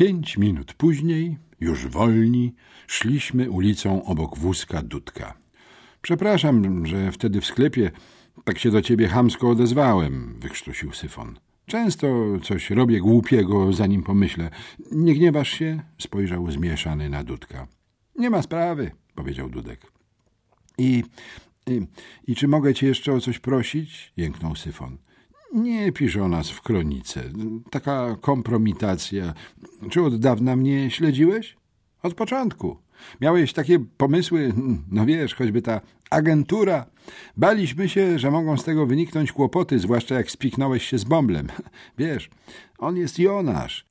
Pięć minut później, już wolni, szliśmy ulicą obok wózka Dudka. Przepraszam, że wtedy w sklepie tak się do ciebie chamsko odezwałem, wykrztusił Syfon. Często coś robię głupiego, zanim pomyślę. Nie gniewasz się? spojrzał zmieszany na Dudka. Nie ma sprawy, powiedział Dudek. I, i, i czy mogę cię jeszcze o coś prosić? jęknął Syfon. Nie pisz o nas w kronice. Taka kompromitacja. Czy od dawna mnie śledziłeś? Od początku. Miałeś takie pomysły, no wiesz, choćby ta agentura. Baliśmy się, że mogą z tego wyniknąć kłopoty, zwłaszcza jak spiknąłeś się z bąblem. Wiesz, on jest Jonasz.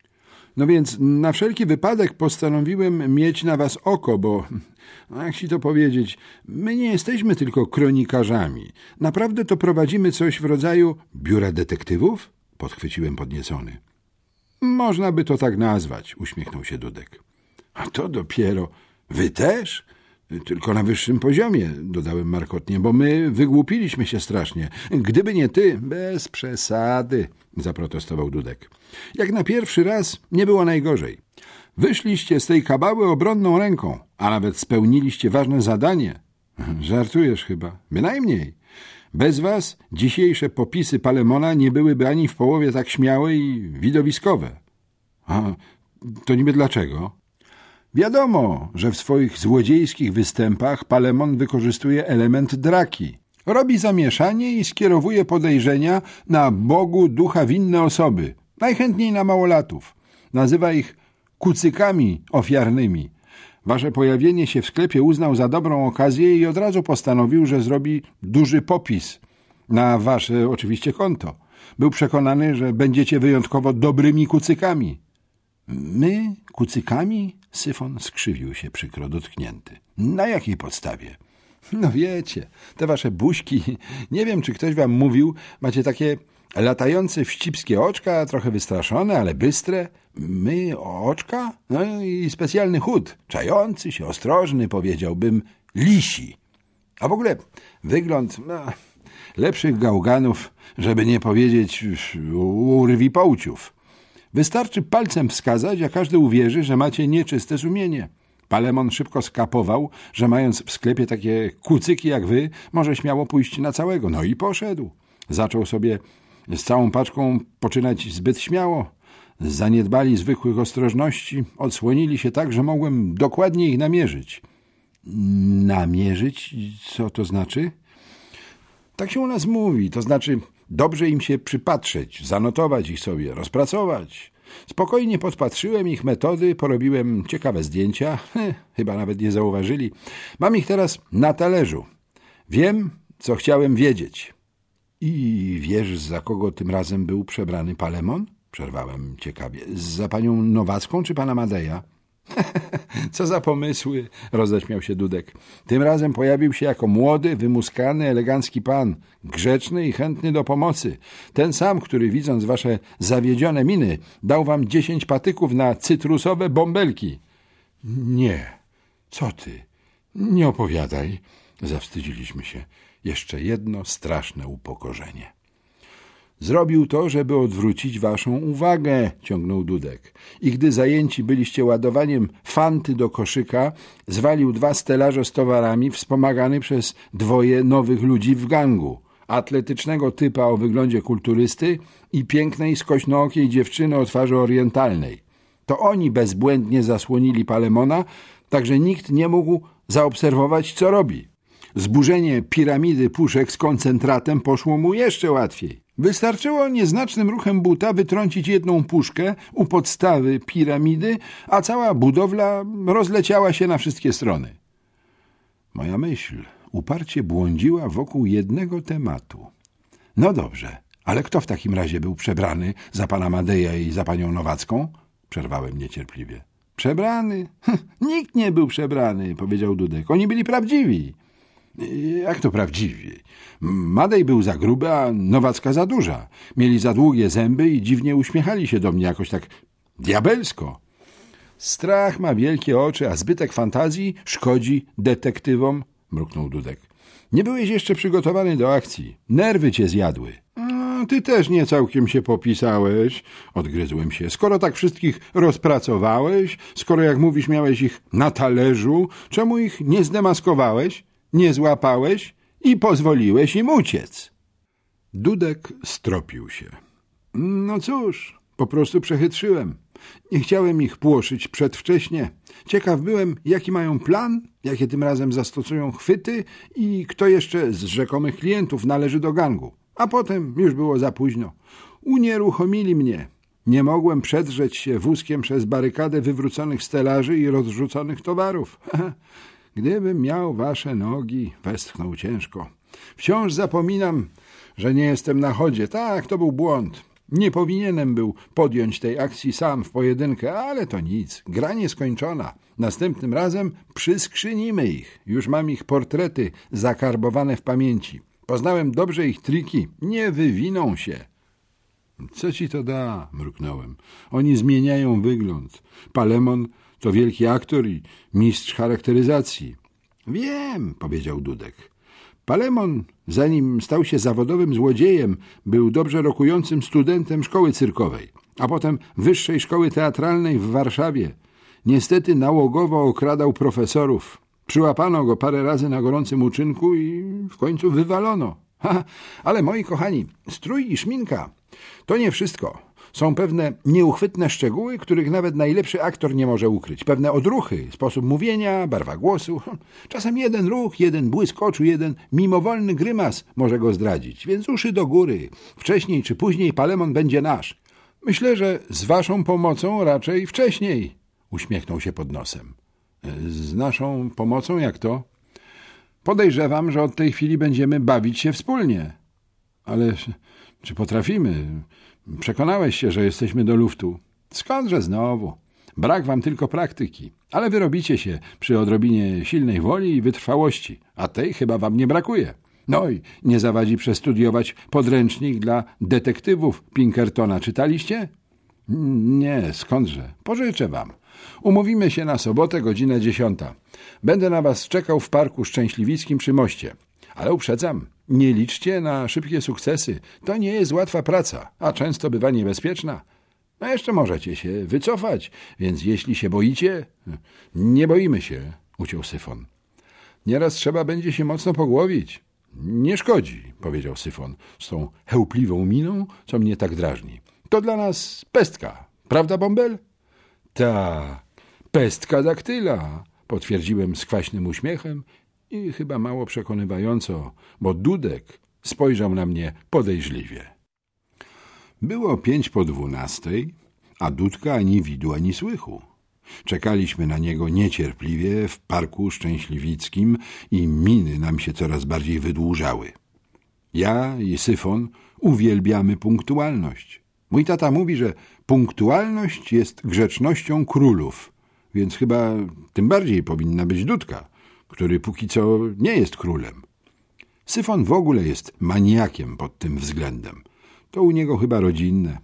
No więc na wszelki wypadek postanowiłem mieć na was oko, bo, jak ci to powiedzieć, my nie jesteśmy tylko kronikarzami. Naprawdę to prowadzimy coś w rodzaju biura detektywów? Podchwyciłem podniecony. Można by to tak nazwać, uśmiechnął się Dudek. A to dopiero Wy też? Tylko na wyższym poziomie, dodałem markotnie, bo my wygłupiliśmy się strasznie. Gdyby nie ty, bez przesady, zaprotestował Dudek. Jak na pierwszy raz nie było najgorzej. Wyszliście z tej kabały obronną ręką, a nawet spełniliście ważne zadanie. Żartujesz chyba. Bynajmniej. Bez was dzisiejsze popisy Palemona nie byłyby ani w połowie tak śmiałe i widowiskowe. A to niby dlaczego? Wiadomo, że w swoich złodziejskich występach Palemon wykorzystuje element draki. Robi zamieszanie i skierowuje podejrzenia na Bogu ducha winne osoby, najchętniej na małolatów. Nazywa ich kucykami ofiarnymi. Wasze pojawienie się w sklepie uznał za dobrą okazję i od razu postanowił, że zrobi duży popis na wasze oczywiście konto. Był przekonany, że będziecie wyjątkowo dobrymi kucykami. My kucykami? Syfon skrzywił się przykro dotknięty. Na jakiej podstawie? No wiecie, te wasze buźki, nie wiem, czy ktoś wam mówił, macie takie latające wścibskie oczka, trochę wystraszone, ale bystre. My oczka? No i specjalny chód, czający się, ostrożny, powiedziałbym, lisi. A w ogóle wygląd no, lepszych gałganów, żeby nie powiedzieć urwi połciów. Wystarczy palcem wskazać, a każdy uwierzy, że macie nieczyste sumienie. Palemon szybko skapował, że mając w sklepie takie kucyki jak wy, może śmiało pójść na całego. No i poszedł. Zaczął sobie z całą paczką poczynać zbyt śmiało. Zaniedbali zwykłych ostrożności, odsłonili się tak, że mogłem dokładnie ich namierzyć. Namierzyć? Co to znaczy? Tak się u nas mówi, to znaczy Dobrze im się przypatrzeć, zanotować ich sobie, rozpracować. Spokojnie podpatrzyłem ich metody, porobiłem ciekawe zdjęcia, chyba nawet nie zauważyli. Mam ich teraz na talerzu. Wiem, co chciałem wiedzieć. I wiesz, za kogo tym razem był przebrany Palemon? Przerwałem ciekawie. Za panią Nowacką czy pana Madeja? Co za pomysły, roześmiał się Dudek. Tym razem pojawił się jako młody, wymuskany, elegancki pan, grzeczny i chętny do pomocy. Ten sam, który widząc wasze zawiedzione miny, dał wam dziesięć patyków na cytrusowe bąbelki. Nie, co ty? Nie opowiadaj. Zawstydziliśmy się. Jeszcze jedno straszne upokorzenie. Zrobił to, żeby odwrócić waszą uwagę, ciągnął Dudek. I gdy zajęci byliście ładowaniem fanty do koszyka, zwalił dwa stelaże z towarami, wspomagany przez dwoje nowych ludzi w gangu. Atletycznego typa o wyglądzie kulturysty i pięknej, skośnookiej dziewczyny o twarzy orientalnej. To oni bezbłędnie zasłonili Palemona, tak że nikt nie mógł zaobserwować, co robi. Zburzenie piramidy puszek z koncentratem poszło mu jeszcze łatwiej. Wystarczyło nieznacznym ruchem buta wytrącić jedną puszkę u podstawy piramidy, a cała budowla rozleciała się na wszystkie strony. Moja myśl uparcie błądziła wokół jednego tematu. No dobrze, ale kto w takim razie był przebrany za pana Madeja i za panią Nowacką? Przerwałem niecierpliwie. Przebrany? Nikt nie był przebrany, powiedział Dudek. Oni byli prawdziwi. Jak to prawdziwie? Madej był za gruby, a Nowacka za duża. Mieli za długie zęby i dziwnie uśmiechali się do mnie jakoś tak diabelsko. Strach ma wielkie oczy, a zbytek fantazji szkodzi detektywom, mruknął Dudek. Nie byłeś jeszcze przygotowany do akcji. Nerwy cię zjadły. ty też nie całkiem się popisałeś, odgryzłem się. Skoro tak wszystkich rozpracowałeś, skoro jak mówisz miałeś ich na talerzu, czemu ich nie zdemaskowałeś, nie złapałeś i pozwoliłeś im uciec? Dudek stropił się. No cóż, po prostu przechytrzyłem. Nie chciałem ich płoszyć przedwcześnie. Ciekaw byłem, jaki mają plan, jakie tym razem zastosują chwyty i kto jeszcze z rzekomych klientów należy do gangu. A potem już było za późno. Unieruchomili mnie. Nie mogłem przedrzeć się wózkiem przez barykadę wywróconych stelaży i rozrzuconych towarów. Gdybym miał wasze nogi, westchnął ciężko. Wciąż zapominam, że nie jestem na chodzie. Tak, to był błąd. Nie powinienem był podjąć tej akcji sam w pojedynkę, ale to nic. Gra nieskończona. Następnym razem przyskrzynimy ich. Już mam ich portrety zakarbowane w pamięci. Poznałem dobrze ich triki. Nie wywiną się. Co ci to da? mruknąłem. Oni zmieniają wygląd. Palemon to wielki aktor i mistrz charakteryzacji. Wiem, powiedział Dudek. Palemon, zanim stał się zawodowym złodziejem, był dobrze rokującym studentem szkoły cyrkowej, a potem wyższej szkoły teatralnej w Warszawie. Niestety nałogowo okradał profesorów. Przyłapano go parę razy na gorącym uczynku i w końcu wywalono. Ha, ale moi kochani, strój i szminka to nie wszystko. Są pewne nieuchwytne szczegóły, których nawet najlepszy aktor nie może ukryć. Pewne odruchy, sposób mówienia, barwa głosu. Czasem jeden ruch, jeden błysk oczu, jeden mimowolny grymas może go zdradzić. Więc uszy do góry. Wcześniej czy później Palemon będzie nasz. Myślę, że z waszą pomocą raczej wcześniej, uśmiechnął się pod nosem. Z naszą pomocą jak to? Podejrzewam, że od tej chwili będziemy bawić się wspólnie. Ale czy potrafimy? Przekonałeś się, że jesteśmy do luftu. Skądże znowu? Brak wam tylko praktyki, ale wyrobicie się przy odrobinie silnej woli i wytrwałości, a tej chyba wam nie brakuje. No i nie zawadzi przestudiować podręcznik dla detektywów Pinkertona. Czytaliście? Nie, skądże? Pożyczę wam. Umówimy się na sobotę, godzina dziesiąta. Będę na was czekał w Parku Szczęśliwickim przy moście. Ale uprzedzam, nie liczcie na szybkie sukcesy. To nie jest łatwa praca, a często bywa niebezpieczna. No jeszcze możecie się wycofać, więc jeśli się boicie... Nie boimy się, uciął Syfon. Nieraz trzeba będzie się mocno pogłowić. Nie szkodzi, powiedział Syfon z tą chełpliwą miną, co mnie tak drażni. To dla nas pestka, prawda, Bąbel? Ta, pestka daktyla, potwierdziłem z kwaśnym uśmiechem i chyba mało przekonywająco, bo Dudek spojrzał na mnie podejrzliwie. Było pięć po dwunastej, a Dudka ani widu, ani słychu. Czekaliśmy na niego niecierpliwie w parku szczęśliwickim i miny nam się coraz bardziej wydłużały. Ja i Syfon uwielbiamy punktualność. Mój tata mówi, że punktualność jest grzecznością królów, więc chyba tym bardziej powinna być Dudka – który póki co nie jest królem. Syfon w ogóle jest maniakiem pod tym względem. To u niego chyba rodzinne.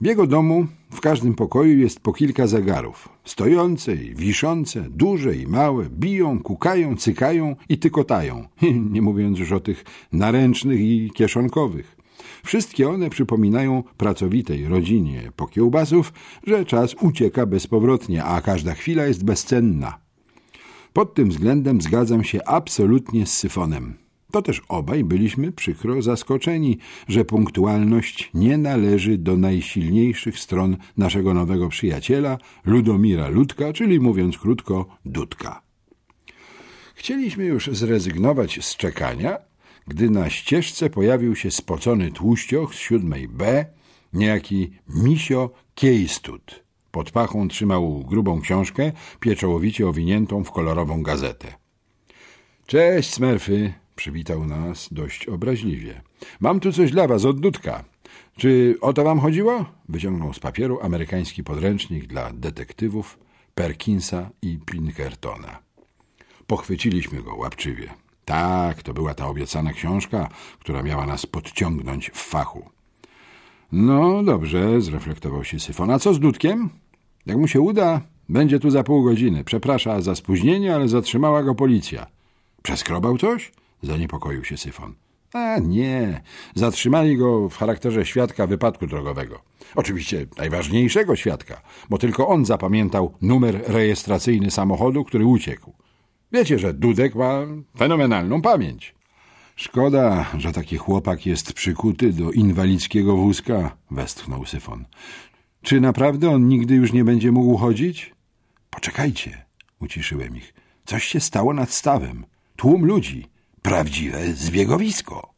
W jego domu w każdym pokoju jest po kilka zegarów. Stojące i wiszące, duże i małe, biją, kukają, cykają i tykotają. Nie mówiąc już o tych naręcznych i kieszonkowych. Wszystkie one przypominają pracowitej rodzinie po kiełbasów, że czas ucieka bezpowrotnie, a każda chwila jest bezcenna. Pod tym względem zgadzam się absolutnie z Syfonem. To też obaj byliśmy przykro zaskoczeni, że punktualność nie należy do najsilniejszych stron naszego nowego przyjaciela, Ludomira Ludka, czyli mówiąc krótko, Dudka. Chcieliśmy już zrezygnować z czekania, gdy na ścieżce pojawił się spocony tłuścioch z siódmej B, niejaki Misio Kiejstud – pod pachą trzymał grubą książkę, pieczołowicie owiniętą w kolorową gazetę. Cześć, Smerfy, przywitał nas dość obraźliwie. Mam tu coś dla was od Dudka. Czy o to wam chodziło? Wyciągnął z papieru amerykański podręcznik dla detektywów Perkinsa i Pinkertona. Pochwyciliśmy go łapczywie. Tak, to była ta obiecana książka, która miała nas podciągnąć w fachu. No dobrze, zreflektował się Syfon. A co z Dudkiem? Jak mu się uda, będzie tu za pół godziny. Przeprasza za spóźnienie, ale zatrzymała go policja. Przeskrobał coś? Zaniepokoił się Syfon. A nie, zatrzymali go w charakterze świadka wypadku drogowego. Oczywiście najważniejszego świadka, bo tylko on zapamiętał numer rejestracyjny samochodu, który uciekł. Wiecie, że Dudek ma fenomenalną pamięć. Szkoda, że taki chłopak jest przykuty do inwalidzkiego wózka, westchnął Syfon. Czy naprawdę on nigdy już nie będzie mógł chodzić? Poczekajcie, uciszyłem ich. Coś się stało nad stawem. Tłum ludzi. Prawdziwe zbiegowisko.